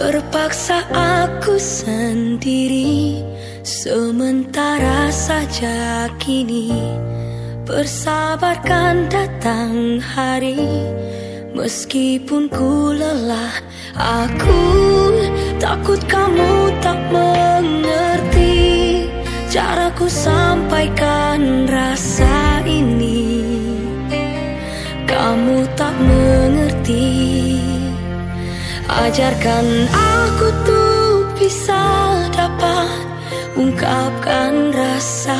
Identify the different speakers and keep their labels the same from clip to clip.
Speaker 1: Terpaksa aku sendiri Sementara saja kini. Bersabarkan datang hari Meskipun ku lelah. Aku takut kamu tak mengerti Caraku sampaikan rasa ini. Kamu tak mengerti Ajarkan aku tuh bisa dapat ungkapkan rasa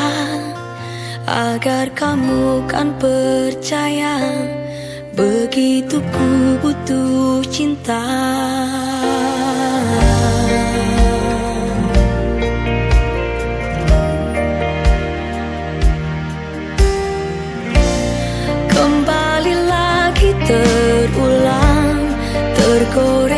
Speaker 1: Agar kamu kan percaya Begitu ku butuh cinta. Kembali lagi terulang Tergores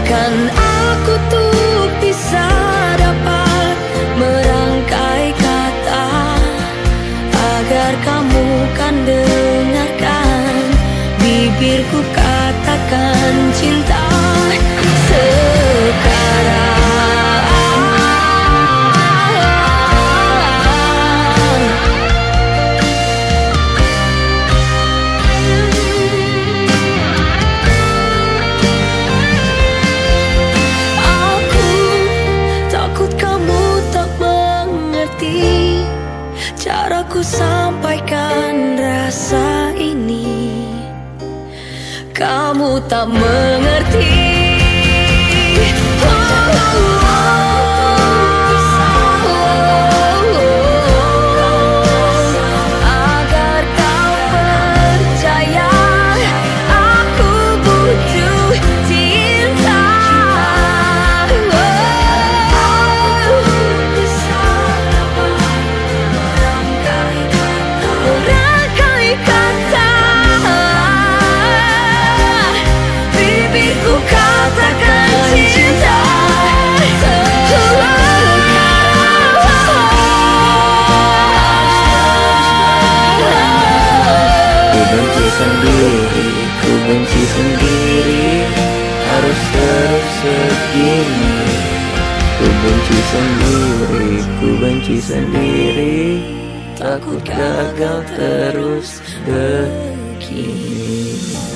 Speaker 1: Ajarkan aku tuh bisa dapat Merangkai kata Agar kamu kan dengarkan Bibirku katakan Caraku sampaikan rasa ini. Kamu tak mengerti
Speaker 2: sendiri, ku benci sendiri Harus terus segini. Ku benci sendiri, ku benci sendiri. Takut gagal terus begini